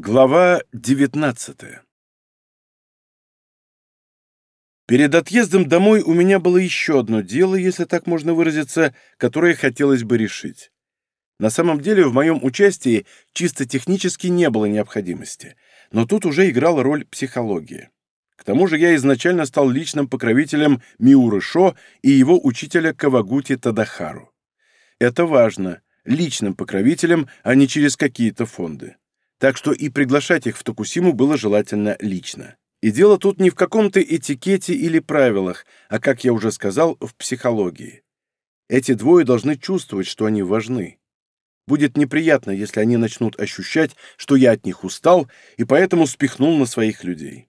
Глава 19 Перед отъездом домой у меня было еще одно дело, если так можно выразиться, которое хотелось бы решить. На самом деле в моем участии чисто технически не было необходимости, но тут уже играла роль психология. К тому же я изначально стал личным покровителем Миуры Шо и его учителя Кавагути Тадахару. Это важно, личным покровителем, а не через какие-то фонды так что и приглашать их в Токусиму было желательно лично. И дело тут не в каком-то этикете или правилах, а, как я уже сказал, в психологии. Эти двое должны чувствовать, что они важны. Будет неприятно, если они начнут ощущать, что я от них устал и поэтому спихнул на своих людей.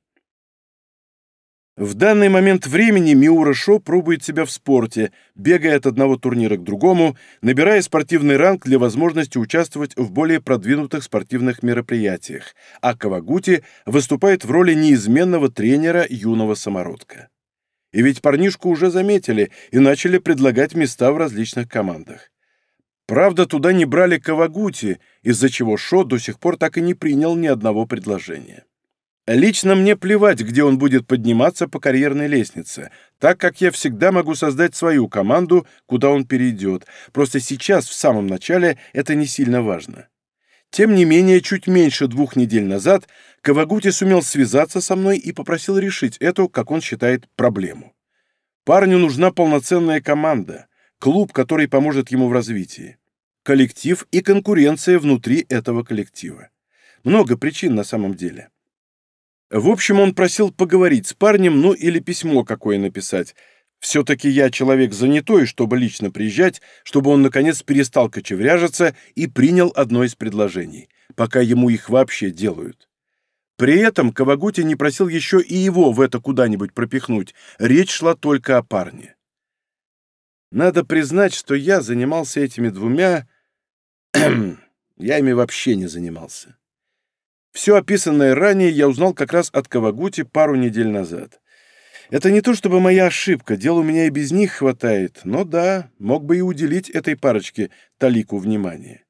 В данный момент времени Миура Шо пробует себя в спорте, бегая от одного турнира к другому, набирая спортивный ранг для возможности участвовать в более продвинутых спортивных мероприятиях, а Кавагути выступает в роли неизменного тренера юного самородка. И ведь парнишку уже заметили и начали предлагать места в различных командах. Правда, туда не брали Кавагути, из-за чего Шо до сих пор так и не принял ни одного предложения. Лично мне плевать, где он будет подниматься по карьерной лестнице, так как я всегда могу создать свою команду, куда он перейдет. Просто сейчас, в самом начале, это не сильно важно. Тем не менее, чуть меньше двух недель назад Кавагути сумел связаться со мной и попросил решить эту, как он считает, проблему. Парню нужна полноценная команда, клуб, который поможет ему в развитии, коллектив и конкуренция внутри этого коллектива. Много причин на самом деле. В общем, он просил поговорить с парнем, ну или письмо какое написать. Все-таки я человек занятой, чтобы лично приезжать, чтобы он, наконец, перестал кочевряжиться и принял одно из предложений, пока ему их вообще делают. При этом Кавагути не просил еще и его в это куда-нибудь пропихнуть, речь шла только о парне. Надо признать, что я занимался этими двумя... я ими вообще не занимался. Все описанное ранее я узнал как раз от Кавагути пару недель назад. Это не то чтобы моя ошибка, дел у меня и без них хватает, но да, мог бы и уделить этой парочке талику внимания.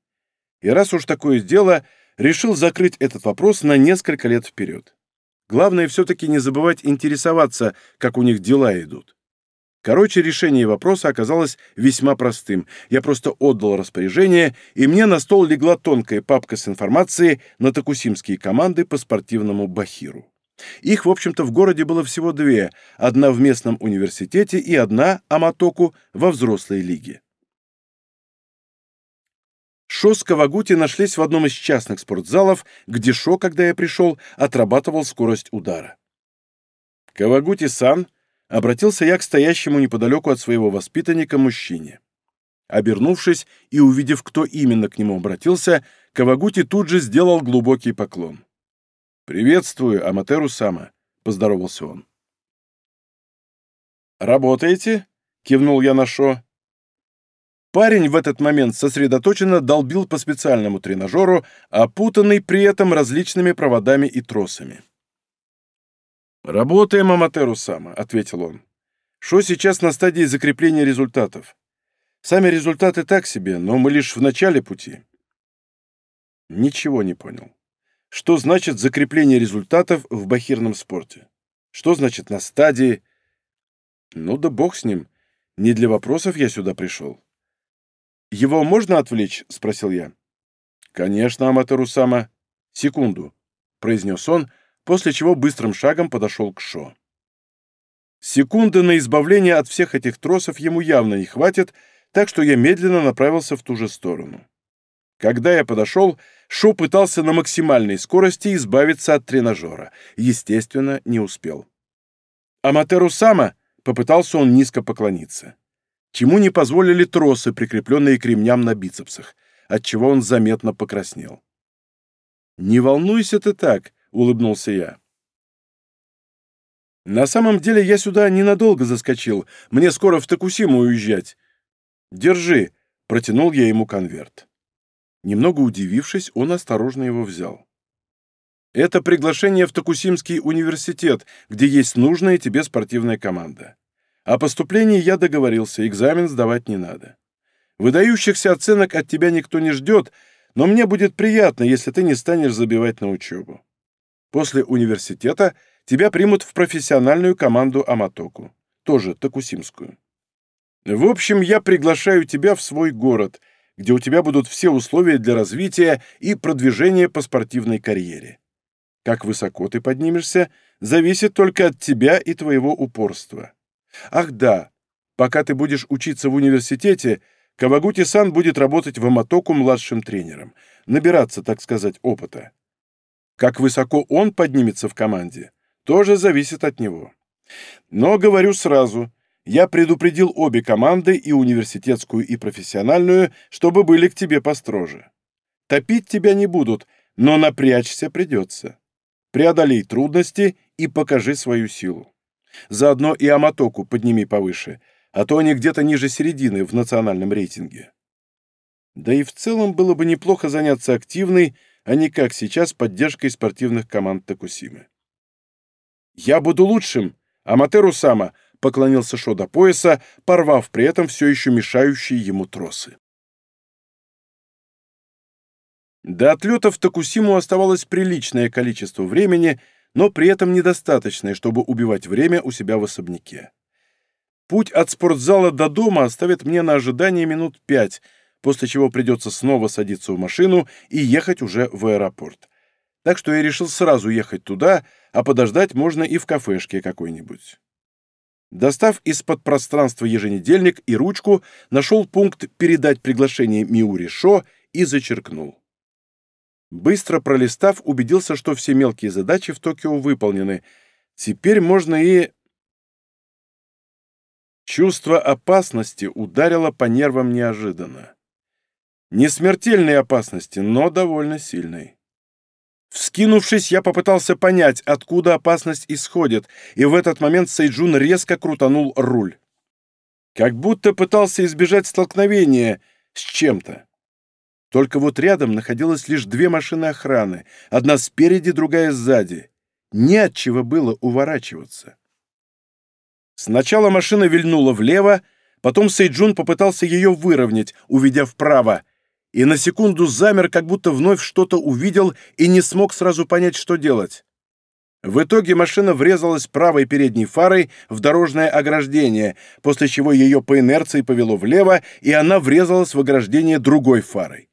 И раз уж такое дело, решил закрыть этот вопрос на несколько лет вперед. Главное все-таки не забывать интересоваться, как у них дела идут. Короче, решение вопроса оказалось весьма простым. Я просто отдал распоряжение, и мне на стол легла тонкая папка с информацией на токусимские команды по спортивному бахиру. Их, в общем-то, в городе было всего две, одна в местном университете и одна, Аматоку, во взрослой лиге. Шо с Кавагути нашлись в одном из частных спортзалов, где Шо, когда я пришел, отрабатывал скорость удара. «Кавагути-сан», обратился я к стоящему неподалеку от своего воспитанника мужчине. Обернувшись и увидев, кто именно к нему обратился, Кавагути тут же сделал глубокий поклон. «Приветствую, Аматеру Сама», — поздоровался он. «Работаете?» — кивнул я на Шо. Парень в этот момент сосредоточенно долбил по специальному тренажеру, опутанный при этом различными проводами и тросами. «Работаем, Аматеру Сама», — ответил он. «Шо сейчас на стадии закрепления результатов. Сами результаты так себе, но мы лишь в начале пути». Ничего не понял. Что значит закрепление результатов в бахирном спорте? Что значит на стадии? Ну да бог с ним. Не для вопросов я сюда пришел. «Его можно отвлечь?» — спросил я. «Конечно, Аматеру Сама. Секунду», — произнес он, после чего быстрым шагом подошел к Шо. Секунды на избавление от всех этих тросов ему явно не хватит, так что я медленно направился в ту же сторону. Когда я подошел, Шо пытался на максимальной скорости избавиться от тренажера. Естественно, не успел. «Аматеру Сама!» — попытался он низко поклониться. Чему не позволили тросы, прикрепленные к ремням на бицепсах, отчего он заметно покраснел. «Не волнуйся ты так», — улыбнулся я. «На самом деле я сюда ненадолго заскочил. Мне скоро в Токусиму уезжать. Держи», — протянул я ему конверт. Немного удивившись, он осторожно его взял. «Это приглашение в Токусимский университет, где есть нужная тебе спортивная команда. О поступлении я договорился, экзамен сдавать не надо. Выдающихся оценок от тебя никто не ждет, но мне будет приятно, если ты не станешь забивать на учебу. После университета тебя примут в профессиональную команду Аматоку, тоже Токусимскую. В общем, я приглашаю тебя в свой город, где у тебя будут все условия для развития и продвижения по спортивной карьере. Как высоко ты поднимешься, зависит только от тебя и твоего упорства. Ах да, пока ты будешь учиться в университете, Кавагути-сан будет работать в Аматоку младшим тренером, набираться, так сказать, опыта. Как высоко он поднимется в команде, тоже зависит от него. Но говорю сразу, я предупредил обе команды, и университетскую, и профессиональную, чтобы были к тебе построже. Топить тебя не будут, но напрячься придется. Преодолей трудности и покажи свою силу. Заодно и Аматоку подними повыше, а то они где-то ниже середины в национальном рейтинге. Да и в целом было бы неплохо заняться активной, а не как сейчас поддержкой спортивных команд Токусимы. «Я буду лучшим, Аматеру Сама!» — поклонился Шо до пояса, порвав при этом все еще мешающие ему тросы. До отлета в Токусиму оставалось приличное количество времени, но при этом недостаточное, чтобы убивать время у себя в особняке. Путь от спортзала до дома оставит мне на ожидание минут пять, после чего придется снова садиться в машину и ехать уже в аэропорт. Так что я решил сразу ехать туда, а подождать можно и в кафешке какой-нибудь. Достав из-под пространства еженедельник и ручку, нашел пункт «Передать приглашение Миури Шо» и зачеркнул. Быстро пролистав, убедился, что все мелкие задачи в Токио выполнены. Теперь можно и... Чувство опасности ударило по нервам неожиданно. Не смертельной опасности, но довольно сильной. Вскинувшись, я попытался понять, откуда опасность исходит, и в этот момент Сейджун резко крутанул руль. Как будто пытался избежать столкновения с чем-то. Только вот рядом находилось лишь две машины охраны, одна спереди, другая сзади. Не от чего было уворачиваться. Сначала машина вильнула влево, потом Сейджун попытался ее выровнять, уведя вправо, и на секунду замер, как будто вновь что-то увидел и не смог сразу понять, что делать. В итоге машина врезалась правой передней фарой в дорожное ограждение, после чего ее по инерции повело влево, и она врезалась в ограждение другой фарой.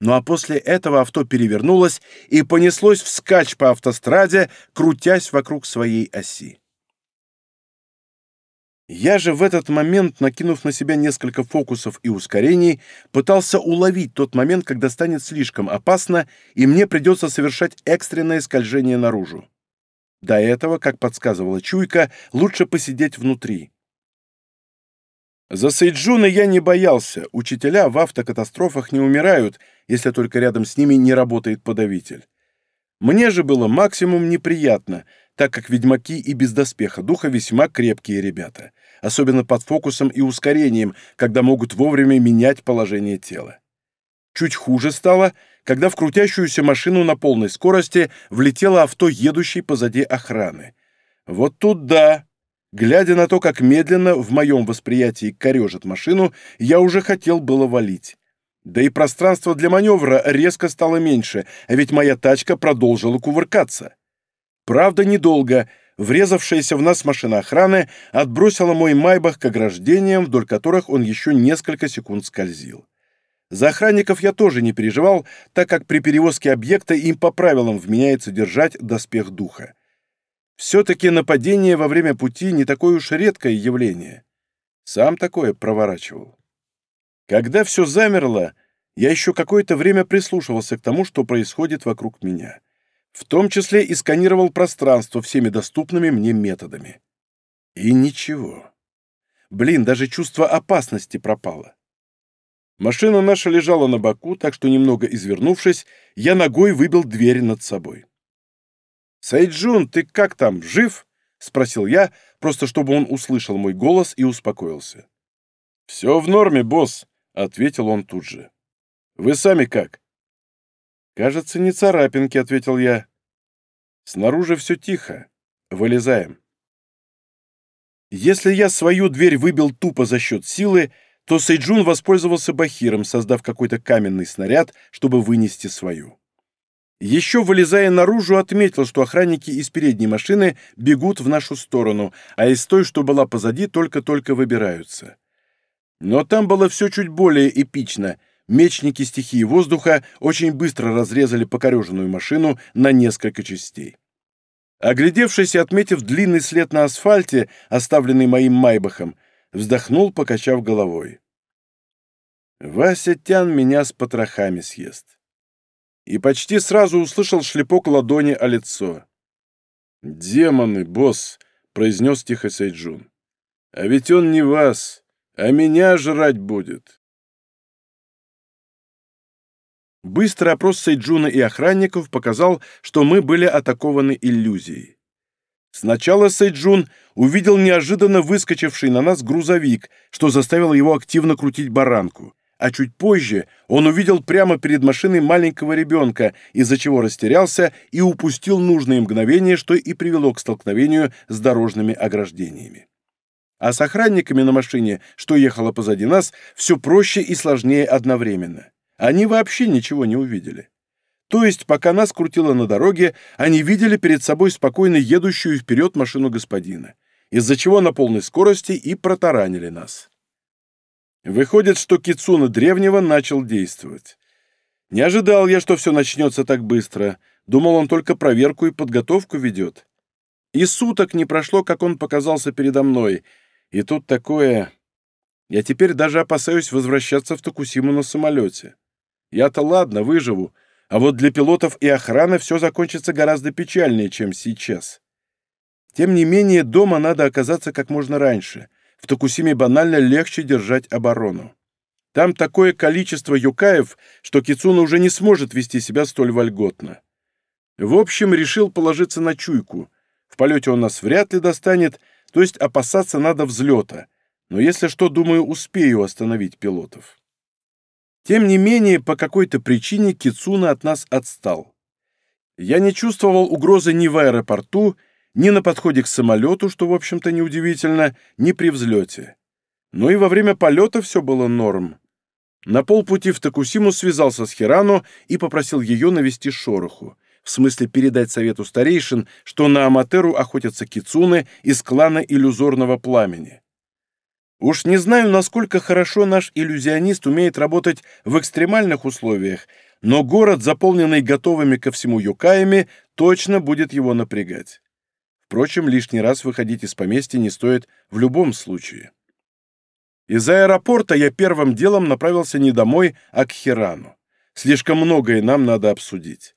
Ну а после этого авто перевернулось и понеслось вскачь по автостраде, крутясь вокруг своей оси. Я же в этот момент, накинув на себя несколько фокусов и ускорений, пытался уловить тот момент, когда станет слишком опасно, и мне придется совершать экстренное скольжение наружу. До этого, как подсказывала чуйка, лучше посидеть внутри. За Сейджуна я не боялся, учителя в автокатастрофах не умирают, если только рядом с ними не работает подавитель. Мне же было максимум неприятно, так как ведьмаки и без доспеха духа весьма крепкие ребята, особенно под фокусом и ускорением, когда могут вовремя менять положение тела. Чуть хуже стало, когда в крутящуюся машину на полной скорости влетело авто, едущей позади охраны. Вот тут да. Глядя на то, как медленно в моем восприятии корежит машину, я уже хотел было валить. Да и пространство для маневра резко стало меньше, а ведь моя тачка продолжила кувыркаться. Правда, недолго. Врезавшаяся в нас машина охраны отбросила мой майбах к ограждениям, вдоль которых он еще несколько секунд скользил. За охранников я тоже не переживал, так как при перевозке объекта им по правилам вменяется держать доспех духа. Все-таки нападение во время пути не такое уж редкое явление. Сам такое проворачивал. Когда все замерло, я еще какое-то время прислушивался к тому, что происходит вокруг меня в том числе и сканировал пространство всеми доступными мне методами. И ничего. Блин, даже чувство опасности пропало. Машина наша лежала на боку, так что, немного извернувшись, я ногой выбил дверь над собой. «Сайджун, ты как там, жив?» — спросил я, просто чтобы он услышал мой голос и успокоился. «Все в норме, босс», — ответил он тут же. «Вы сами как?» «Кажется, не царапинки», — ответил я. «Снаружи все тихо. Вылезаем». Если я свою дверь выбил тупо за счет силы, то Сейджун воспользовался бахиром, создав какой-то каменный снаряд, чтобы вынести свою. Еще вылезая наружу, отметил, что охранники из передней машины бегут в нашу сторону, а из той, что была позади, только-только выбираются. Но там было все чуть более эпично. Мечники стихии воздуха очень быстро разрезали покореженную машину на несколько частей. Оглядевшись и отметив длинный след на асфальте, оставленный моим майбахом, вздохнул, покачав головой. Вася Тян меня с потрохами съест. И почти сразу услышал шлепок ладони о лицо. «Демоны, босс!» — произнес тихо Сайджун. «А ведь он не вас, а меня жрать будет!» Быстрый опрос Сейджуна и охранников показал, что мы были атакованы иллюзией. Сначала Сейджун увидел неожиданно выскочивший на нас грузовик, что заставило его активно крутить баранку. А чуть позже он увидел прямо перед машиной маленького ребенка, из-за чего растерялся и упустил нужные мгновения, что и привело к столкновению с дорожными ограждениями. А с охранниками на машине, что ехало позади нас, все проще и сложнее одновременно. Они вообще ничего не увидели. То есть, пока нас крутило на дороге, они видели перед собой спокойно едущую вперед машину господина, из-за чего на полной скорости и протаранили нас. Выходит, что Кицуна древнего начал действовать. Не ожидал я, что все начнется так быстро. Думал, он только проверку и подготовку ведет. И суток не прошло, как он показался передо мной. И тут такое... Я теперь даже опасаюсь возвращаться в Токусиму на самолете. Я-то ладно, выживу, а вот для пилотов и охраны все закончится гораздо печальнее, чем сейчас. Тем не менее, дома надо оказаться как можно раньше. В Токусиме банально легче держать оборону. Там такое количество юкаев, что Кицуна уже не сможет вести себя столь вольготно. В общем, решил положиться на чуйку. В полете он нас вряд ли достанет, то есть опасаться надо взлета. Но если что, думаю, успею остановить пилотов. Тем не менее, по какой-то причине Кицуна от нас отстал. Я не чувствовал угрозы ни в аэропорту, ни на подходе к самолету, что, в общем-то, неудивительно, ни при взлете. Но и во время полета все было норм. На полпути в Токусиму связался с Хирану и попросил ее навести шороху, в смысле передать совету старейшин, что на Аматеру охотятся кицуны из клана иллюзорного пламени. Уж не знаю, насколько хорошо наш иллюзионист умеет работать в экстремальных условиях, но город, заполненный готовыми ко всему юкаями, точно будет его напрягать. Впрочем, лишний раз выходить из поместья не стоит в любом случае. Из аэропорта я первым делом направился не домой, а к Хирану. Слишком многое нам надо обсудить.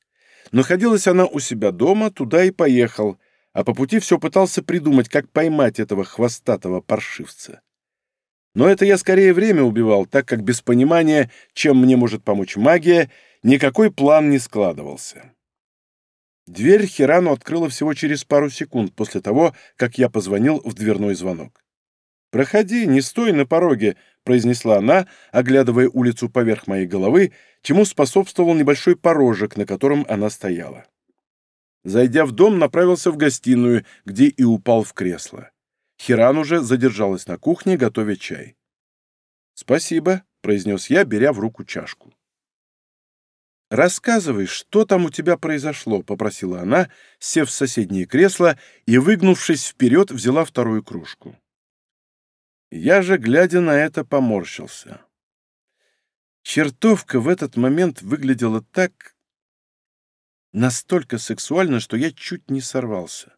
Находилась она у себя дома, туда и поехал, а по пути все пытался придумать, как поймать этого хвостатого паршивца. Но это я скорее время убивал, так как без понимания, чем мне может помочь магия, никакой план не складывался. Дверь Хирану открыла всего через пару секунд после того, как я позвонил в дверной звонок. «Проходи, не стой на пороге», — произнесла она, оглядывая улицу поверх моей головы, чему способствовал небольшой порожек, на котором она стояла. Зайдя в дом, направился в гостиную, где и упал в кресло. Хиран уже задержалась на кухне, готовя чай. «Спасибо», — произнес я, беря в руку чашку. «Рассказывай, что там у тебя произошло?» — попросила она, сев в соседнее кресло и, выгнувшись вперед, взяла вторую кружку. Я же, глядя на это, поморщился. Чертовка в этот момент выглядела так... настолько сексуально, что я чуть не сорвался.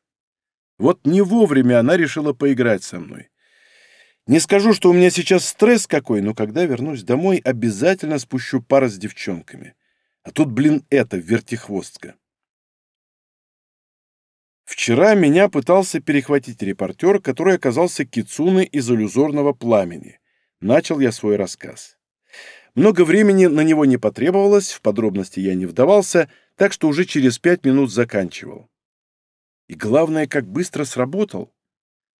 Вот не вовремя она решила поиграть со мной. Не скажу, что у меня сейчас стресс какой, но когда вернусь домой, обязательно спущу пар с девчонками. А тут, блин, это, вертихвостка. Вчера меня пытался перехватить репортер, который оказался Кицуны из иллюзорного пламени. Начал я свой рассказ. Много времени на него не потребовалось, в подробности я не вдавался, так что уже через пять минут заканчивал. И главное, как быстро сработал.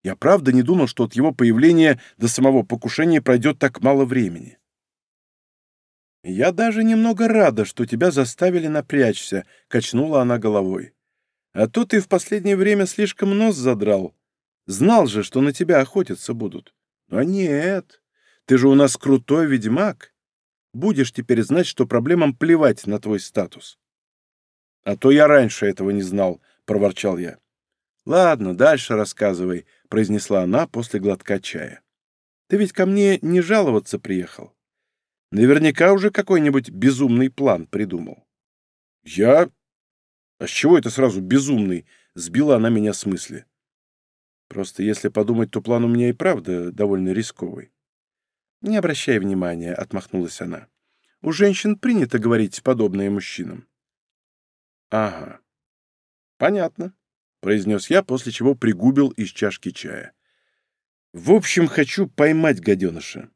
Я правда не думал, что от его появления до самого покушения пройдет так мало времени. «Я даже немного рада, что тебя заставили напрячься», — качнула она головой. «А то ты в последнее время слишком нос задрал. Знал же, что на тебя охотиться будут. Но нет, Ты же у нас крутой ведьмак. Будешь теперь знать, что проблемам плевать на твой статус. А то я раньше этого не знал, — проворчал я. «Ладно, дальше рассказывай», — произнесла она после глотка чая. «Ты ведь ко мне не жаловаться приехал. Наверняка уже какой-нибудь безумный план придумал». «Я? А с чего это сразу безумный?» — сбила она меня с мысли. «Просто если подумать, то план у меня и правда довольно рисковый». «Не обращай внимания», — отмахнулась она. «У женщин принято говорить подобное мужчинам». «Ага. Понятно», — произнес я, после чего пригубил из чашки чая. «В общем, хочу поймать гаденыша».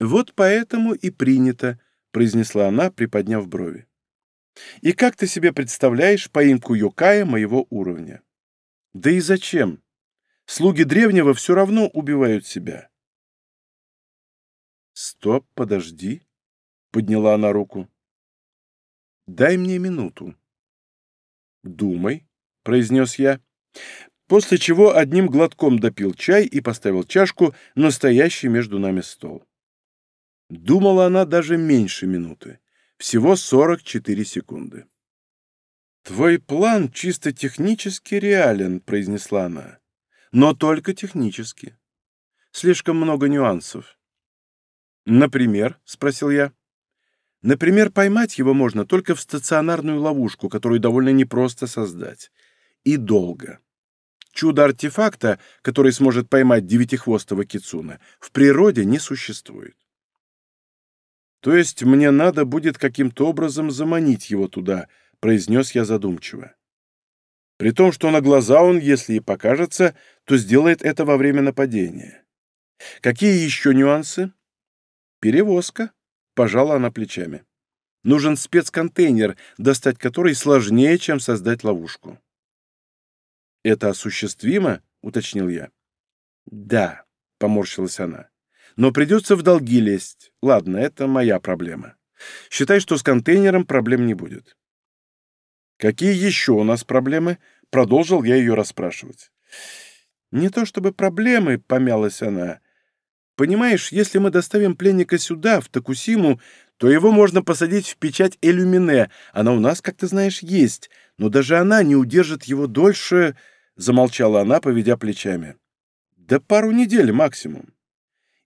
«Вот поэтому и принято», — произнесла она, приподняв брови. «И как ты себе представляешь поимку Йокая моего уровня?» «Да и зачем? Слуги древнего все равно убивают себя». «Стоп, подожди», — подняла она руку. «Дай мне минуту». «Думай», — произнес я, после чего одним глотком допил чай и поставил чашку на стоящий между нами стол. Думала она даже меньше минуты, всего 44 секунды. «Твой план чисто технически реален», — произнесла она, — «но только технически. Слишком много нюансов». «Например?» — спросил я. Например, поймать его можно только в стационарную ловушку, которую довольно непросто создать. И долго. Чудо артефакта, который сможет поймать девятихвостого кицуна, в природе не существует. То есть мне надо будет каким-то образом заманить его туда, произнес я задумчиво. При том, что на глаза он, если и покажется, то сделает это во время нападения. Какие еще нюансы? Перевозка. Пожала она плечами. Нужен спецконтейнер, достать который сложнее, чем создать ловушку. «Это осуществимо?» — уточнил я. «Да», — поморщилась она. «Но придется в долги лезть. Ладно, это моя проблема. Считай, что с контейнером проблем не будет». «Какие еще у нас проблемы?» — продолжил я ее расспрашивать. «Не то чтобы проблемы», — помялась она, Понимаешь, если мы доставим пленника сюда, в Такусиму, то его можно посадить в печать Элюмине. Она у нас, как ты знаешь, есть. Но даже она не удержит его дольше...» — замолчала она, поведя плечами. «Да пару недель максимум.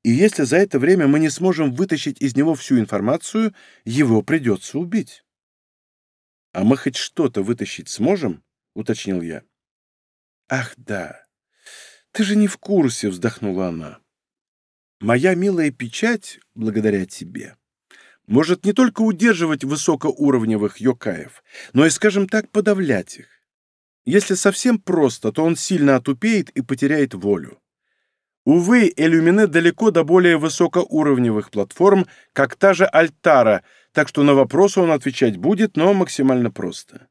И если за это время мы не сможем вытащить из него всю информацию, его придется убить». «А мы хоть что-то вытащить сможем?» — уточнил я. «Ах, да. Ты же не в курсе», — вздохнула она. Моя милая печать, благодаря тебе, может не только удерживать высокоуровневых йокаев, но и, скажем так, подавлять их. Если совсем просто, то он сильно отупеет и потеряет волю. Увы, Элюмине далеко до более высокоуровневых платформ, как та же Альтара, так что на вопросы он отвечать будет, но максимально просто.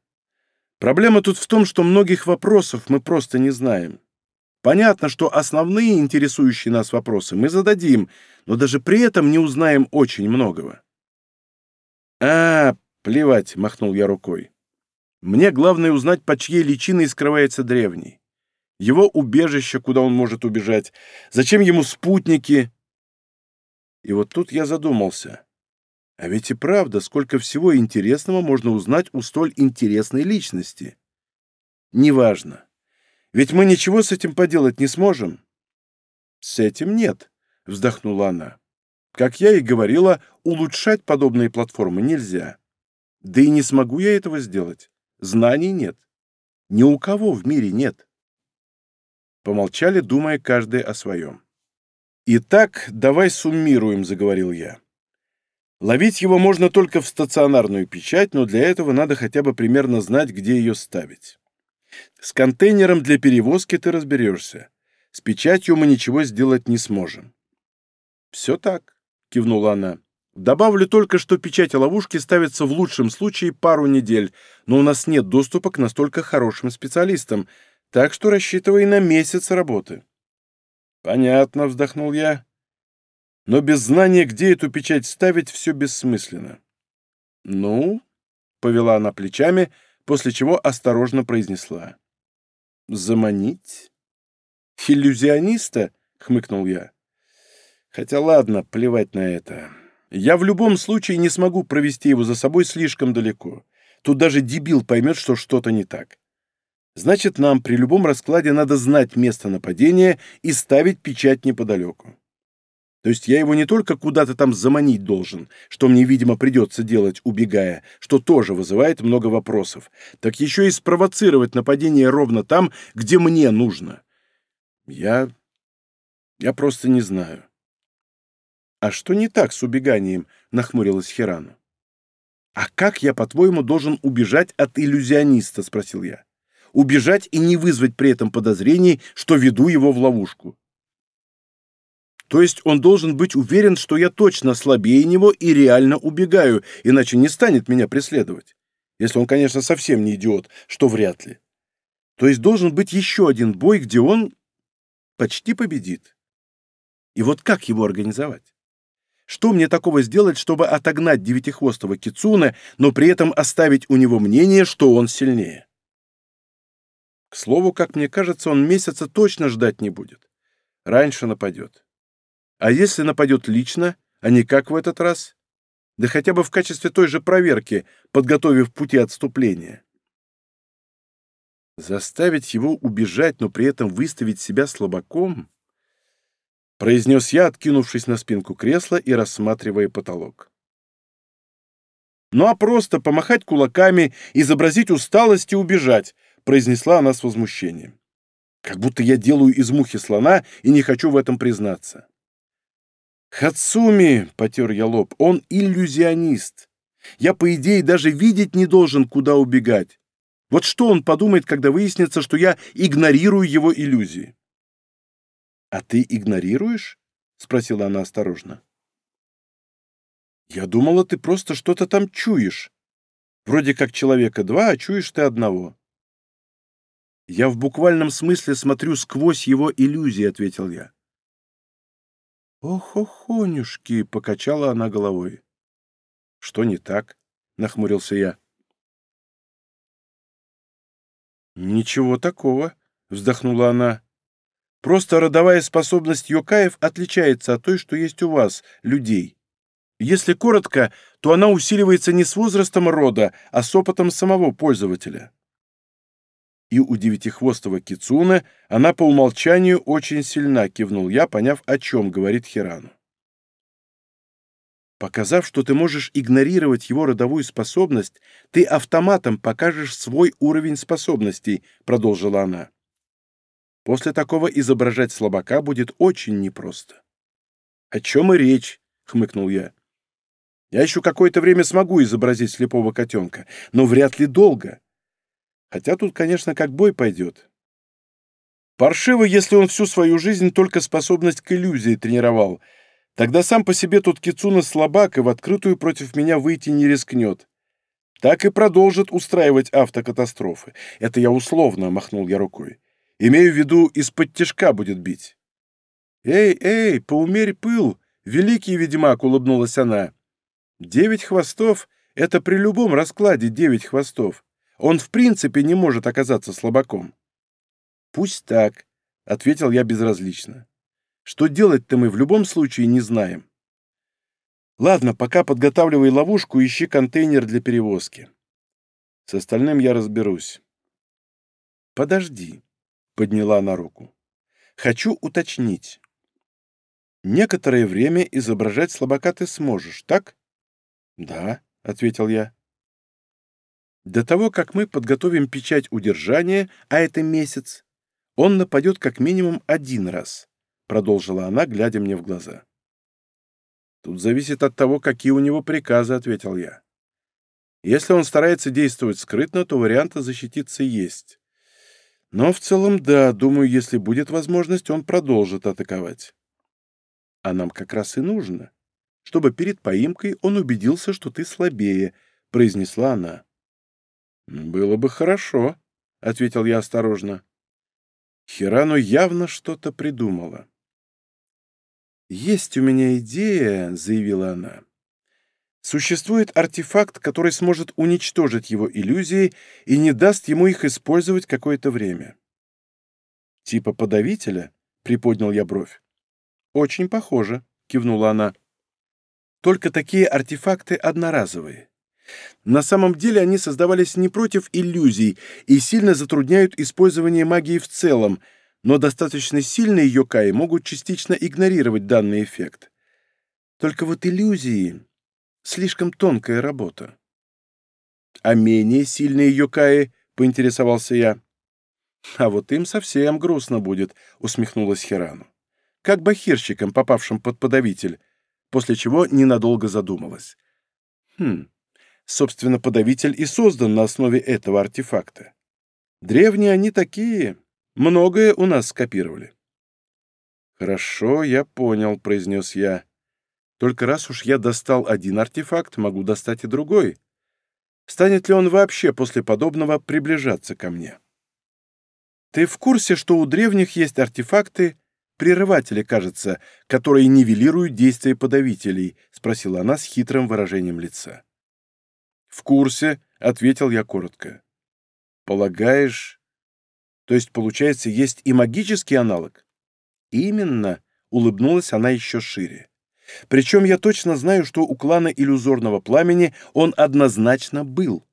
Проблема тут в том, что многих вопросов мы просто не знаем. Понятно, что основные интересующие нас вопросы мы зададим, но даже при этом не узнаем очень многого. «А, плевать», — махнул я рукой. «Мне главное узнать, под чьей личиной скрывается древний. Его убежище, куда он может убежать, зачем ему спутники». И вот тут я задумался. А ведь и правда, сколько всего интересного можно узнать у столь интересной личности. Неважно. Ведь мы ничего с этим поделать не сможем». «С этим нет», — вздохнула она. «Как я и говорила, улучшать подобные платформы нельзя. Да и не смогу я этого сделать. Знаний нет. Ни у кого в мире нет». Помолчали, думая каждый о своем. «Итак, давай суммируем», — заговорил я. Ловить его можно только в стационарную печать, но для этого надо хотя бы примерно знать, где ее ставить. С контейнером для перевозки ты разберешься. С печатью мы ничего сделать не сможем. Все так, кивнула она. Добавлю только, что печать ловушки ставится в лучшем случае пару недель, но у нас нет доступа к настолько хорошим специалистам, так что рассчитывай на месяц работы. Понятно, вздохнул я. Но без знания, где эту печать ставить, все бессмысленно. Ну, повела она плечами, — после чего осторожно произнесла. «Заманить?» «Иллюзиониста?» — хмыкнул я. Хотя ладно, плевать на это. Я в любом случае не смогу провести его за собой слишком далеко. Тут даже дебил поймет, что что-то не так. Значит, нам при любом раскладе надо знать место нападения и ставить печать неподалеку. То есть я его не только куда-то там заманить должен, что мне, видимо, придется делать, убегая, что тоже вызывает много вопросов, так еще и спровоцировать нападение ровно там, где мне нужно. Я... я просто не знаю. «А что не так с убеганием?» — нахмурилась Хирану. «А как я, по-твоему, должен убежать от иллюзиониста?» — спросил я. «Убежать и не вызвать при этом подозрений, что веду его в ловушку». То есть он должен быть уверен, что я точно слабее него и реально убегаю, иначе не станет меня преследовать. Если он, конечно, совсем не идиот, что вряд ли. То есть должен быть еще один бой, где он почти победит. И вот как его организовать? Что мне такого сделать, чтобы отогнать девятихвостого кицуна, но при этом оставить у него мнение, что он сильнее? К слову, как мне кажется, он месяца точно ждать не будет. Раньше нападет. А если нападет лично, а не как в этот раз? Да хотя бы в качестве той же проверки, подготовив пути отступления. Заставить его убежать, но при этом выставить себя слабаком? Произнес я, откинувшись на спинку кресла и рассматривая потолок. «Ну а просто помахать кулаками, изобразить усталость и убежать», произнесла она с возмущением. «Как будто я делаю из мухи слона и не хочу в этом признаться». «Хацуми!» — потер я лоб. «Он иллюзионист. Я, по идее, даже видеть не должен, куда убегать. Вот что он подумает, когда выяснится, что я игнорирую его иллюзии?» «А ты игнорируешь?» — спросила она осторожно. «Я думала, ты просто что-то там чуешь. Вроде как человека два, а чуешь ты одного». «Я в буквальном смысле смотрю сквозь его иллюзии», — ответил я. «Ох-охонюшки!» — покачала она головой. «Что не так?» — нахмурился я. «Ничего такого», — вздохнула она. «Просто родовая способность Йокаев отличается от той, что есть у вас, людей. Если коротко, то она усиливается не с возрастом рода, а с опытом самого пользователя и у девятихвостого кицуна она по умолчанию очень сильна, кивнул я, поняв, о чем говорит Хирану. Показав, что ты можешь игнорировать его родовую способность, ты автоматом покажешь свой уровень способностей, продолжила она. После такого изображать слабака будет очень непросто. О чем и речь, хмыкнул я. Я еще какое-то время смогу изобразить слепого котенка, но вряд ли долго. Хотя тут, конечно, как бой пойдет. Паршиво, если он всю свою жизнь только способность к иллюзии тренировал. Тогда сам по себе тут Кицуна слабак и в открытую против меня выйти не рискнет. Так и продолжит устраивать автокатастрофы. Это я условно, махнул я рукой. Имею в виду, из-под тяжка будет бить. «Эй, эй, поумерь пыл!» — великий ведьмак, — улыбнулась она. «Девять хвостов — это при любом раскладе девять хвостов. Он в принципе не может оказаться слабаком. «Пусть так», — ответил я безразлично. «Что делать-то мы в любом случае не знаем». «Ладно, пока подготавливай ловушку, ищи контейнер для перевозки. С остальным я разберусь». «Подожди», — подняла она руку. «Хочу уточнить. Некоторое время изображать слабака ты сможешь, так?» «Да», — ответил я. До того, как мы подготовим печать удержания, а это месяц, он нападет как минимум один раз, продолжила она, глядя мне в глаза. Тут зависит от того, какие у него приказы, ответил я. Если он старается действовать скрытно, то варианта защититься есть. Но в целом, да, думаю, если будет возможность, он продолжит атаковать. А нам как раз и нужно, чтобы перед поимкой он убедился, что ты слабее, произнесла она. «Было бы хорошо», — ответил я осторожно. Хирану явно что-то придумала. «Есть у меня идея», — заявила она. «Существует артефакт, который сможет уничтожить его иллюзии и не даст ему их использовать какое-то время». «Типа подавителя?» — приподнял я бровь. «Очень похоже», — кивнула она. «Только такие артефакты одноразовые. На самом деле они создавались не против иллюзий и сильно затрудняют использование магии в целом, но достаточно сильные йокаи могут частично игнорировать данный эффект. Только вот иллюзии — слишком тонкая работа. А менее сильные йокаи, — поинтересовался я. А вот им совсем грустно будет, — усмехнулась Хирану. Как бахирщикам, попавшим под подавитель, после чего ненадолго задумалась. Хм, собственно, подавитель и создан на основе этого артефакта. Древние они такие, многое у нас скопировали. «Хорошо, я понял», — произнес я. «Только раз уж я достал один артефакт, могу достать и другой. Станет ли он вообще после подобного приближаться ко мне?» «Ты в курсе, что у древних есть артефакты, прерыватели, кажется, которые нивелируют действия подавителей?» — спросила она с хитрым выражением лица. «В курсе», — ответил я коротко. «Полагаешь, то есть, получается, есть и магический аналог?» «Именно», — улыбнулась она еще шире. «Причем я точно знаю, что у клана иллюзорного пламени он однозначно был.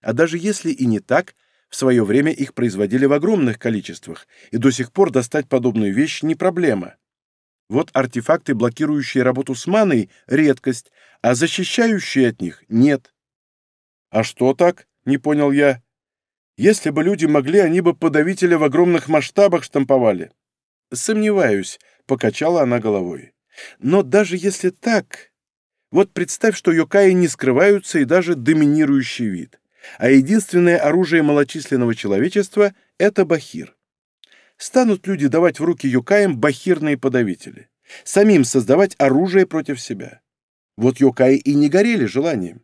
А даже если и не так, в свое время их производили в огромных количествах, и до сих пор достать подобную вещь не проблема. Вот артефакты, блокирующие работу с маной, — редкость, а защищающие от них — нет. «А что так?» — не понял я. «Если бы люди могли, они бы подавителя в огромных масштабах штамповали». «Сомневаюсь», — покачала она головой. «Но даже если так, вот представь, что йокаи не скрываются и даже доминирующий вид, а единственное оружие малочисленного человечества — это бахир. Станут люди давать в руки юкаям бахирные подавители, самим создавать оружие против себя. Вот йокаи и не горели желанием.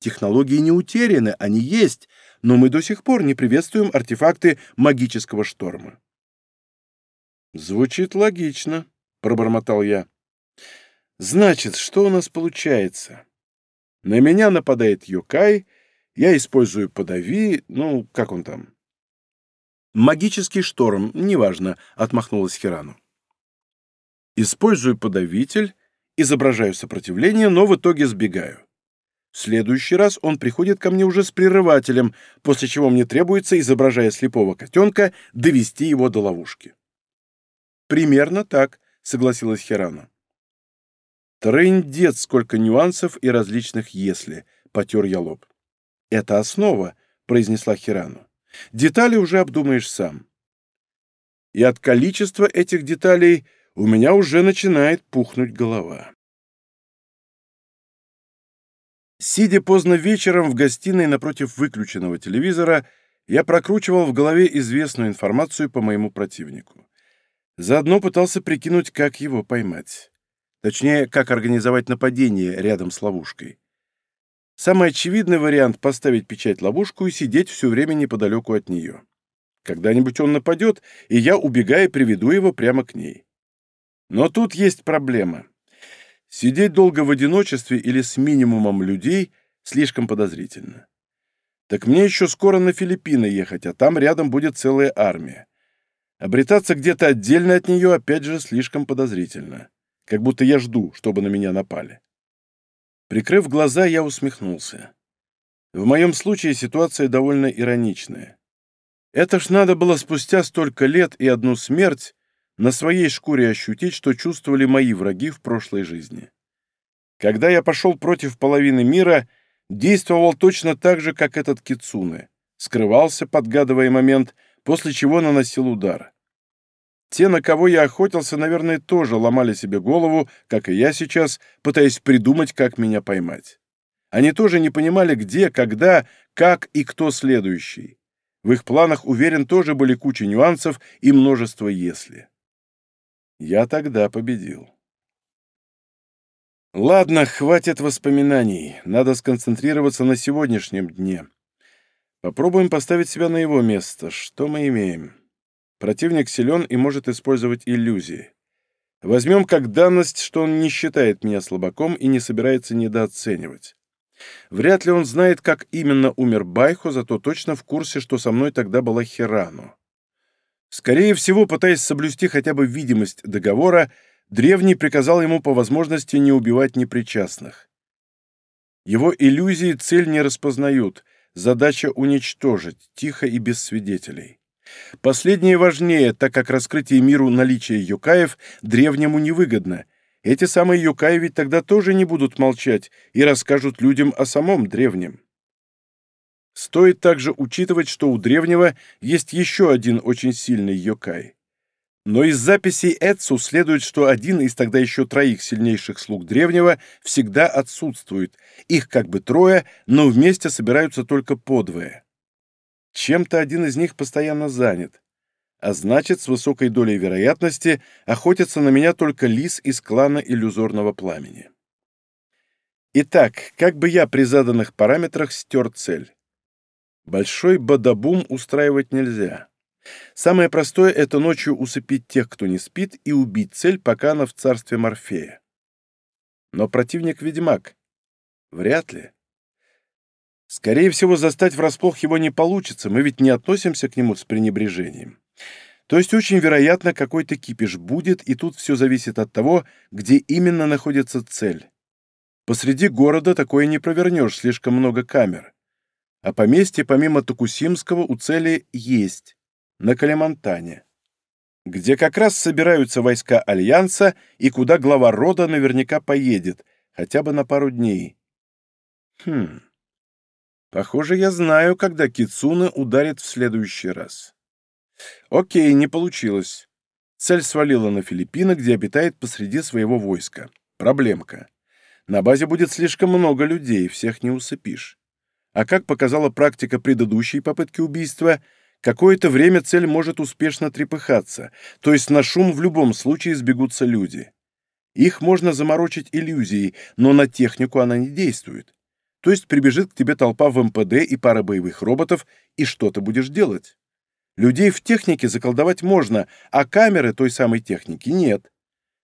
Технологии не утеряны, они есть, но мы до сих пор не приветствуем артефакты магического шторма. «Звучит логично», — пробормотал я. «Значит, что у нас получается? На меня нападает Юкай, я использую подави, ну, как он там?» «Магический шторм, неважно», — отмахнулась Хирану. «Использую подавитель, изображаю сопротивление, но в итоге сбегаю. В следующий раз он приходит ко мне уже с прерывателем, после чего мне требуется, изображая слепого котенка, довести его до ловушки. «Примерно так», — согласилась Херана. «Трындец, сколько нюансов и различных «если», — потер я лоб. «Это основа», — произнесла Хирану. «Детали уже обдумаешь сам». И от количества этих деталей у меня уже начинает пухнуть голова. Сидя поздно вечером в гостиной напротив выключенного телевизора, я прокручивал в голове известную информацию по моему противнику. Заодно пытался прикинуть, как его поймать. Точнее, как организовать нападение рядом с ловушкой. Самый очевидный вариант — поставить печать-ловушку и сидеть все время неподалеку от нее. Когда-нибудь он нападет, и я, убегая, приведу его прямо к ней. Но тут есть проблема. Сидеть долго в одиночестве или с минимумом людей слишком подозрительно. Так мне еще скоро на Филиппины ехать, а там рядом будет целая армия. Обретаться где-то отдельно от нее опять же слишком подозрительно. Как будто я жду, чтобы на меня напали. Прикрыв глаза, я усмехнулся. В моем случае ситуация довольно ироничная. Это ж надо было спустя столько лет и одну смерть на своей шкуре ощутить, что чувствовали мои враги в прошлой жизни. Когда я пошел против половины мира, действовал точно так же, как этот Кицуне. Скрывался, подгадывая момент, после чего наносил удар. Те, на кого я охотился, наверное, тоже ломали себе голову, как и я сейчас, пытаясь придумать, как меня поймать. Они тоже не понимали, где, когда, как и кто следующий. В их планах, уверен, тоже были куча нюансов и множество «если». Я тогда победил. Ладно, хватит воспоминаний. Надо сконцентрироваться на сегодняшнем дне. Попробуем поставить себя на его место. Что мы имеем? Противник силен и может использовать иллюзии. Возьмем как данность, что он не считает меня слабаком и не собирается недооценивать. Вряд ли он знает, как именно умер Байхо, зато точно в курсе, что со мной тогда была Хирану. Скорее всего, пытаясь соблюсти хотя бы видимость договора, древний приказал ему по возможности не убивать непричастных. Его иллюзии цель не распознают, задача уничтожить, тихо и без свидетелей. Последнее важнее, так как раскрытие миру наличия юкаев древнему невыгодно. Эти самые юкаи ведь тогда тоже не будут молчать и расскажут людям о самом древнем. Стоит также учитывать, что у древнего есть еще один очень сильный йокай. Но из записей Эцу следует, что один из тогда еще троих сильнейших слуг древнего всегда отсутствует. Их как бы трое, но вместе собираются только подвое. Чем-то один из них постоянно занят. А значит, с высокой долей вероятности охотится на меня только лис из клана иллюзорного пламени. Итак, как бы я при заданных параметрах стер цель? Большой бадабум устраивать нельзя. Самое простое — это ночью усыпить тех, кто не спит, и убить цель, пока она в царстве Морфея. Но противник — ведьмак. Вряд ли. Скорее всего, застать врасплох его не получится, мы ведь не относимся к нему с пренебрежением. То есть очень вероятно, какой-то кипиш будет, и тут все зависит от того, где именно находится цель. Посреди города такое не провернешь, слишком много камер. А поместье помимо Токусимского у цели есть, на Калимантане, где как раз собираются войска Альянса и куда глава рода наверняка поедет, хотя бы на пару дней. Хм. Похоже, я знаю, когда Кицуна ударит в следующий раз. Окей, не получилось. Цель свалила на Филиппины, где обитает посреди своего войска. Проблемка. На базе будет слишком много людей, всех не усыпишь. А как показала практика предыдущей попытки убийства, какое-то время цель может успешно трепыхаться, то есть на шум в любом случае сбегутся люди. Их можно заморочить иллюзией, но на технику она не действует. То есть прибежит к тебе толпа в МПД и пара боевых роботов, и что ты будешь делать? Людей в технике заколдовать можно, а камеры той самой техники нет.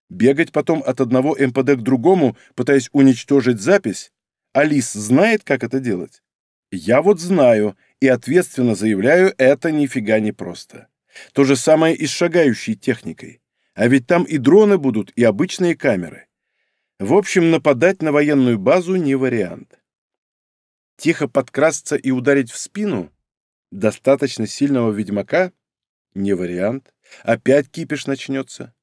Бегать потом от одного МПД к другому, пытаясь уничтожить запись? Алис знает, как это делать? Я вот знаю и ответственно заявляю, это нифига не просто. То же самое и с шагающей техникой. А ведь там и дроны будут, и обычные камеры. В общем, нападать на военную базу не вариант. Тихо подкрасться и ударить в спину? Достаточно сильного ведьмака? Не вариант. Опять кипиш начнется.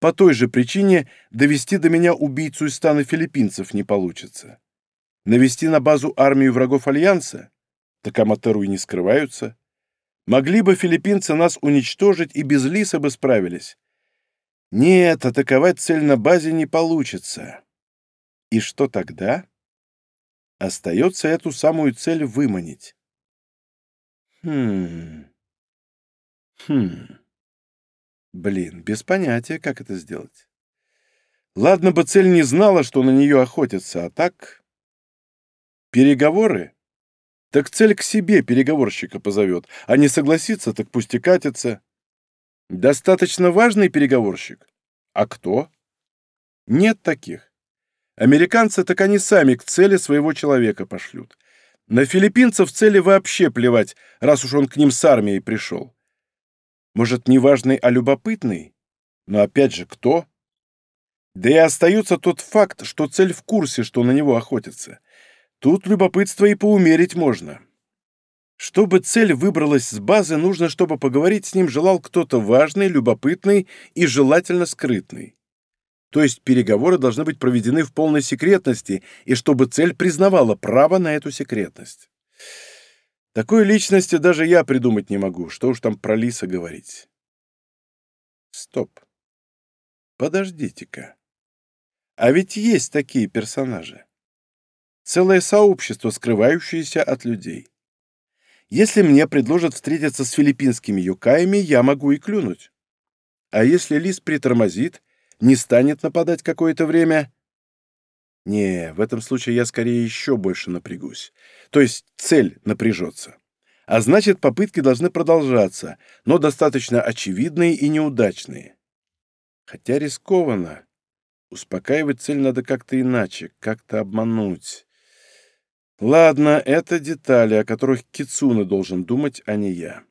По той же причине довести до меня убийцу из стана филиппинцев не получится. Навести на базу армию врагов Альянса? Так Аматеру и не скрываются. Могли бы филиппинцы нас уничтожить и без Лиса бы справились. Нет, атаковать цель на базе не получится. И что тогда? Остается эту самую цель выманить. Хм... Хм... Блин, без понятия, как это сделать. Ладно бы цель не знала, что на нее охотятся, а так... Переговоры? Так цель к себе переговорщика позовет, а не согласится, так пусть и катится. Достаточно важный переговорщик? А кто? Нет таких. Американцы так они сами к цели своего человека пошлют. На филиппинцев цели вообще плевать, раз уж он к ним с армией пришел. Может, не важный, а любопытный? Но опять же, кто? Да и остается тот факт, что цель в курсе, что на него охотятся. Тут любопытство и поумерить можно. Чтобы цель выбралась с базы, нужно, чтобы поговорить с ним желал кто-то важный, любопытный и желательно скрытный. То есть переговоры должны быть проведены в полной секретности, и чтобы цель признавала право на эту секретность. Такой личности даже я придумать не могу, что уж там про Лиса говорить. Стоп. Подождите-ка. А ведь есть такие персонажи целое сообщество, скрывающееся от людей. Если мне предложат встретиться с филиппинскими юкаями, я могу и клюнуть. А если лис притормозит, не станет нападать какое-то время... Не, в этом случае я скорее еще больше напрягусь. То есть цель напряжется. А значит, попытки должны продолжаться, но достаточно очевидные и неудачные. Хотя рискованно. Успокаивать цель надо как-то иначе, как-то обмануть. Ладно, это детали, о которых Кицуна должен думать, а не я.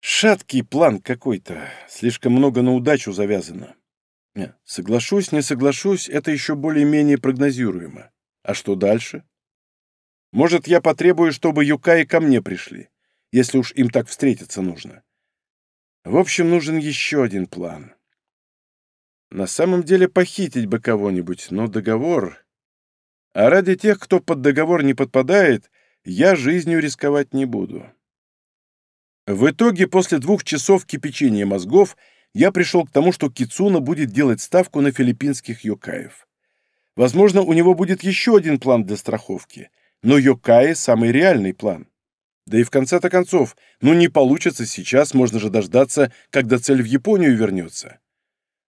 Шаткий план какой-то, слишком много на удачу завязано. Соглашусь, не соглашусь, это еще более-менее прогнозируемо. А что дальше? Может, я потребую, чтобы Юкаи ко мне пришли, если уж им так встретиться нужно. В общем, нужен еще один план. На самом деле похитить бы кого-нибудь, но договор... А ради тех, кто под договор не подпадает, я жизнью рисковать не буду. В итоге, после двух часов кипячения мозгов, я пришел к тому, что Кицуна будет делать ставку на филиппинских йокаев. Возможно, у него будет еще один план для страховки, но йокаи — самый реальный план. Да и в конце-то концов, ну не получится сейчас, можно же дождаться, когда цель в Японию вернется.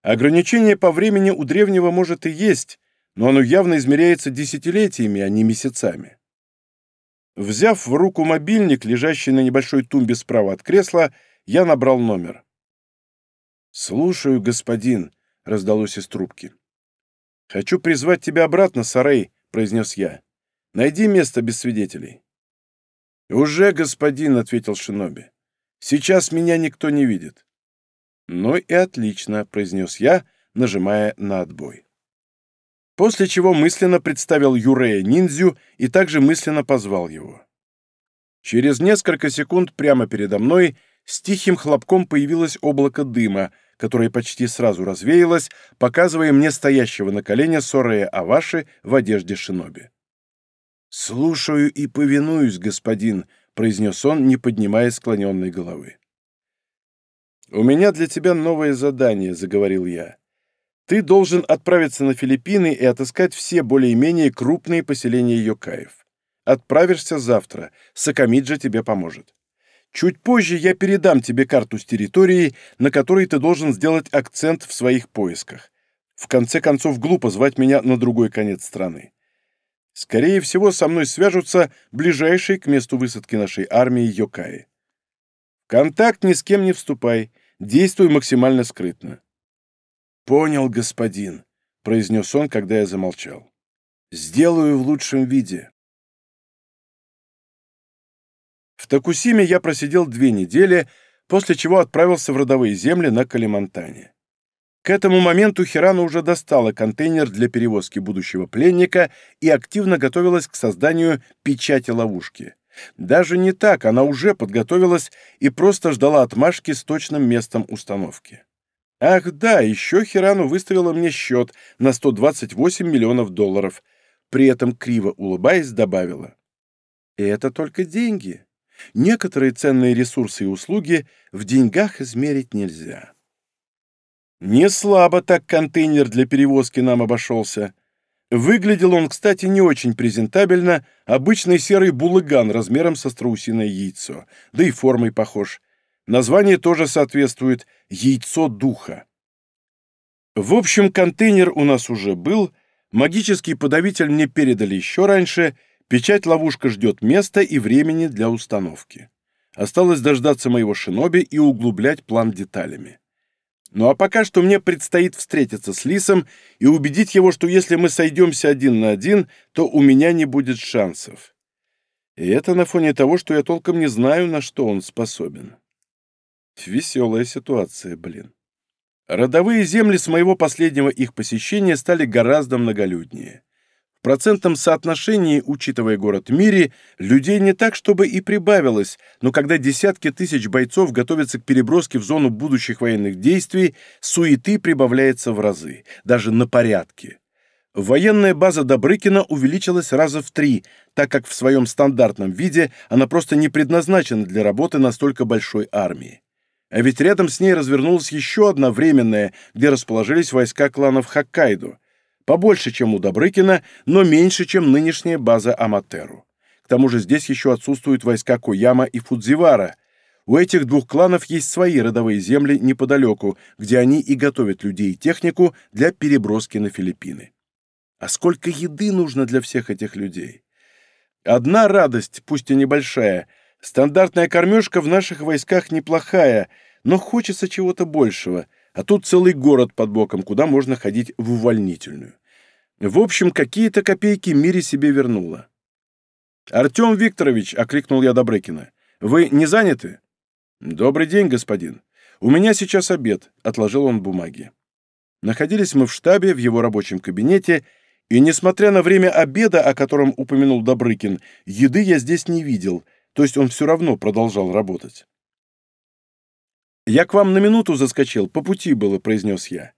Ограничение по времени у древнего может и есть, но оно явно измеряется десятилетиями, а не месяцами. Взяв в руку мобильник, лежащий на небольшой тумбе справа от кресла, я набрал номер. «Слушаю, господин», — раздалось из трубки. «Хочу призвать тебя обратно, Сарей», — произнес я. «Найди место без свидетелей». «Уже, господин», — ответил Шиноби. «Сейчас меня никто не видит». «Ну и отлично», — произнес я, нажимая на отбой. После чего мысленно представил Юрея ниндзю и также мысленно позвал его. Через несколько секунд прямо передо мной с тихим хлопком появилось облако дыма, которое почти сразу развеялось, показывая мне стоящего на колене Сорея Аваши в одежде шиноби. «Слушаю и повинуюсь, господин», — произнес он, не поднимая склоненной головы. «У меня для тебя новое задание», — заговорил я. «Ты должен отправиться на Филиппины и отыскать все более-менее крупные поселения Йокаев. Отправишься завтра, Сакамиджа тебе поможет. Чуть позже я передам тебе карту с территорией, на которой ты должен сделать акцент в своих поисках. В конце концов, глупо звать меня на другой конец страны. Скорее всего, со мной свяжутся ближайшие к месту высадки нашей армии Йокаи. контакт ни с кем не вступай, Действуй максимально скрытно». «Понял, господин», — произнес он, когда я замолчал. «Сделаю в лучшем виде». В Токусиме я просидел две недели, после чего отправился в родовые земли на Калимантане. К этому моменту Хирана уже достала контейнер для перевозки будущего пленника и активно готовилась к созданию печати ловушки. Даже не так, она уже подготовилась и просто ждала отмашки с точным местом установки. Ах да, еще Хирану выставила мне счет на 128 миллионов долларов. При этом, криво улыбаясь, добавила. И это только деньги. Некоторые ценные ресурсы и услуги в деньгах измерить нельзя. Не слабо так контейнер для перевозки нам обошелся. Выглядел он, кстати, не очень презентабельно, обычный серый булыган размером со страусиное яйцо, да и формой похож. Название тоже соответствует «яйцо духа». В общем, контейнер у нас уже был, магический подавитель мне передали еще раньше, печать-ловушка ждет места и времени для установки. Осталось дождаться моего шиноби и углублять план деталями. Ну а пока что мне предстоит встретиться с Лисом и убедить его, что если мы сойдемся один на один, то у меня не будет шансов. И это на фоне того, что я толком не знаю, на что он способен. Веселая ситуация, блин. Родовые земли с моего последнего их посещения стали гораздо многолюднее. В процентном соотношении, учитывая город Мири, людей не так, чтобы и прибавилось, но когда десятки тысяч бойцов готовятся к переброске в зону будущих военных действий, суеты прибавляется в разы, даже на порядке. Военная база Добрыкина увеличилась раза в три, так как в своем стандартном виде она просто не предназначена для работы настолько большой армии. А ведь рядом с ней развернулась еще одна временная, где расположились войска кланов Хоккайдо – Побольше, чем у Добрыкина, но меньше, чем нынешняя база Аматеру. К тому же здесь еще отсутствуют войска Кояма и Фудзивара. У этих двух кланов есть свои родовые земли неподалеку, где они и готовят людей и технику для переброски на Филиппины. А сколько еды нужно для всех этих людей? Одна радость, пусть и небольшая. Стандартная кормежка в наших войсках неплохая, но хочется чего-то большего — а тут целый город под боком, куда можно ходить в увольнительную. В общем, какие-то копейки Мире себе вернула. «Артем Викторович», — окликнул я Добрыкина, — «вы не заняты?» «Добрый день, господин. У меня сейчас обед», — отложил он бумаги. Находились мы в штабе, в его рабочем кабинете, и, несмотря на время обеда, о котором упомянул Добрыкин, еды я здесь не видел, то есть он все равно продолжал работать. «Я к вам на минуту заскочил, по пути было», — произнес я.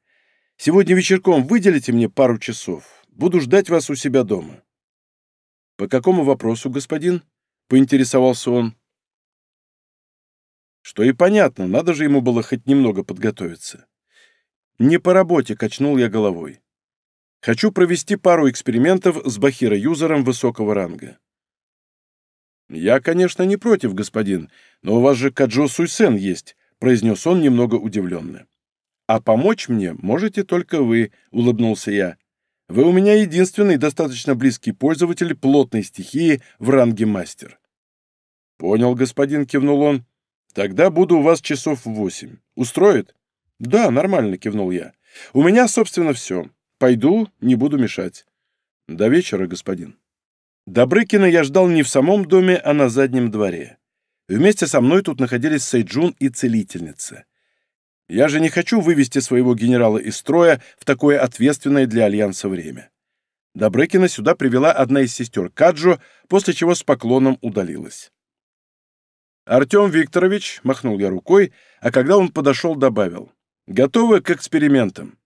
«Сегодня вечерком выделите мне пару часов. Буду ждать вас у себя дома». «По какому вопросу, господин?» — поинтересовался он. Что и понятно, надо же ему было хоть немного подготовиться. «Не по работе», — качнул я головой. «Хочу провести пару экспериментов с Бахира-юзером высокого ранга». «Я, конечно, не против, господин, но у вас же Каджо Суйсен есть», — произнес он немного удивленно. «А помочь мне можете только вы», — улыбнулся я. «Вы у меня единственный достаточно близкий пользователь плотной стихии в ранге мастер». «Понял, господин», — кивнул он. «Тогда буду у вас часов в восемь. Устроит?» «Да, нормально», — кивнул я. «У меня, собственно, все. Пойду, не буду мешать». «До вечера, господин». Добрыкина я ждал не в самом доме, а на заднем дворе. Вместе со мной тут находились Сейджун и Целительница. Я же не хочу вывести своего генерала из строя в такое ответственное для Альянса время. Добрыкина сюда привела одна из сестер Каджо, после чего с поклоном удалилась. «Артем Викторович», — махнул я рукой, а когда он подошел, добавил, Готовы к экспериментам?»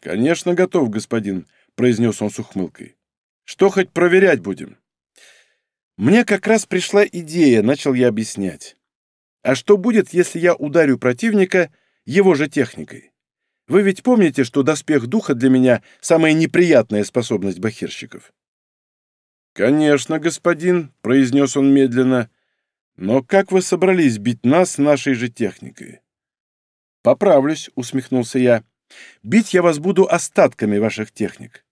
«Конечно, готов, господин», — произнес он с ухмылкой. «Что хоть проверять будем?» «Мне как раз пришла идея», — начал я объяснять. «А что будет, если я ударю противника его же техникой? Вы ведь помните, что доспех духа для меня — самая неприятная способность бахирщиков?» «Конечно, господин», — произнес он медленно. «Но как вы собрались бить нас нашей же техникой?» «Поправлюсь», — усмехнулся я. «Бить я вас буду остатками ваших техник.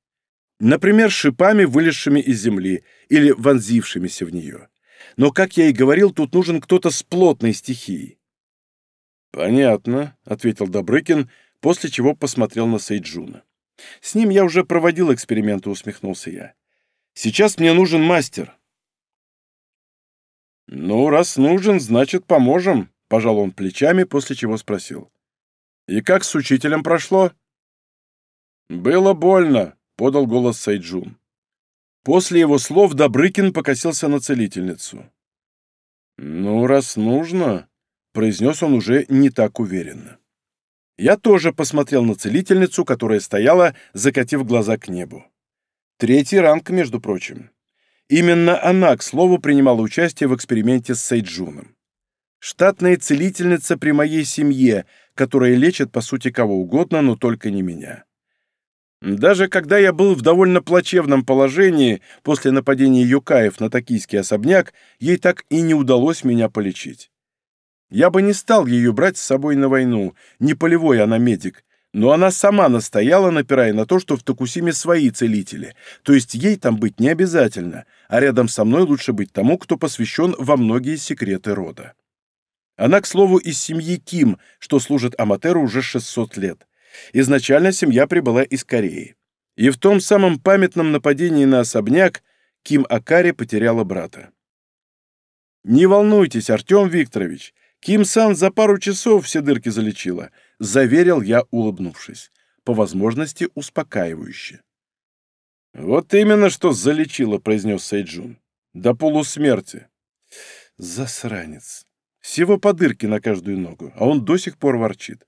Например, шипами, вылезшими из земли или вонзившимися в нее. Но, как я и говорил, тут нужен кто-то с плотной стихией». «Понятно», — ответил Добрыкин, после чего посмотрел на Сейджуна. «С ним я уже проводил эксперименты», — усмехнулся я. «Сейчас мне нужен мастер». «Ну, раз нужен, значит, поможем», — пожал он плечами, после чего спросил. «И как с учителем прошло?» «Было больно», — подал голос Сайджун. После его слов Добрыкин покосился на целительницу. «Ну, раз нужно», — произнес он уже не так уверенно. Я тоже посмотрел на целительницу, которая стояла, закатив глаза к небу. Третий ранг, между прочим. Именно она, к слову, принимала участие в эксперименте с Сейджуном. Штатная целительница при моей семье, которая лечит, по сути, кого угодно, но только не меня. Даже когда я был в довольно плачевном положении после нападения юкаев на токийский особняк, ей так и не удалось меня полечить. Я бы не стал ее брать с собой на войну, не полевой она медик, но она сама настояла, напирая на то, что в Токусиме свои целители, то есть ей там быть не обязательно, а рядом со мной лучше быть тому, кто посвящен во многие секреты рода. Она, к слову, из семьи Ким, что служит Аматеру уже 600 лет. Изначально семья прибыла из Кореи. И в том самом памятном нападении на особняк Ким Акари потеряла брата. «Не волнуйтесь, Артем Викторович, Ким-сан за пару часов все дырки залечила», — заверил я, улыбнувшись, по возможности успокаивающе. «Вот именно что залечила», — произнес Сейджун. «До полусмерти». «Засранец! Всего по дырке на каждую ногу, а он до сих пор ворчит.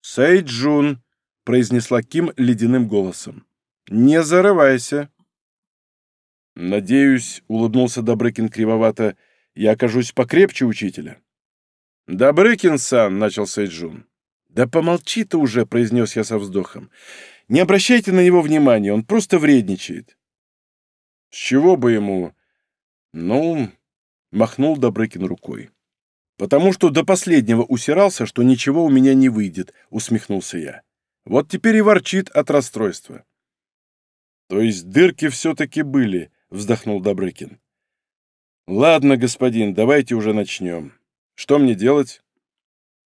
«Сейджун», — произнесла Ким ледяным голосом, — «не зарывайся». «Надеюсь», — улыбнулся Добрыкин кривовато, — «я окажусь покрепче учителя». «Добрыкин-сан», — начал Сейджун. «Да помолчи ты уже», — произнес я со вздохом. «Не обращайте на него внимания, он просто вредничает». «С чего бы ему?» «Ну...» — махнул Добрыкин рукой. «Потому что до последнего усирался, что ничего у меня не выйдет», — усмехнулся я. «Вот теперь и ворчит от расстройства». «То есть дырки все-таки были», — вздохнул Добрыкин. «Ладно, господин, давайте уже начнем. Что мне делать?»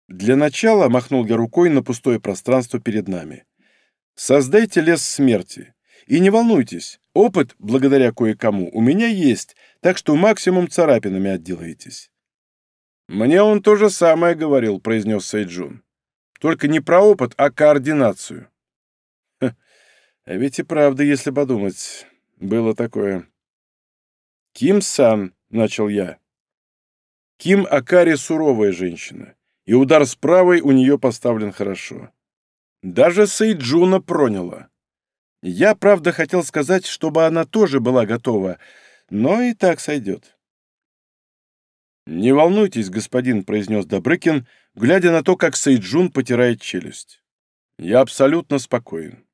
«Для начала», — махнул я рукой на пустое пространство перед нами, — «создайте лес смерти. И не волнуйтесь, опыт, благодаря кое-кому, у меня есть, так что максимум царапинами отделаетесь». «Мне он то же самое говорил», — произнес Сейджун. Только не про опыт, а координацию. Ха, а ведь и правда, если подумать, было такое. «Ким-сан», — начал я. Ким Акари суровая женщина, и удар с правой у нее поставлен хорошо. Даже Сейджуна проняла. Я, правда, хотел сказать, чтобы она тоже была готова, но и так сойдет. «Не волнуйтесь, господин», — произнес Добрыкин, глядя на то, как Сейджун потирает челюсть. «Я абсолютно спокоен.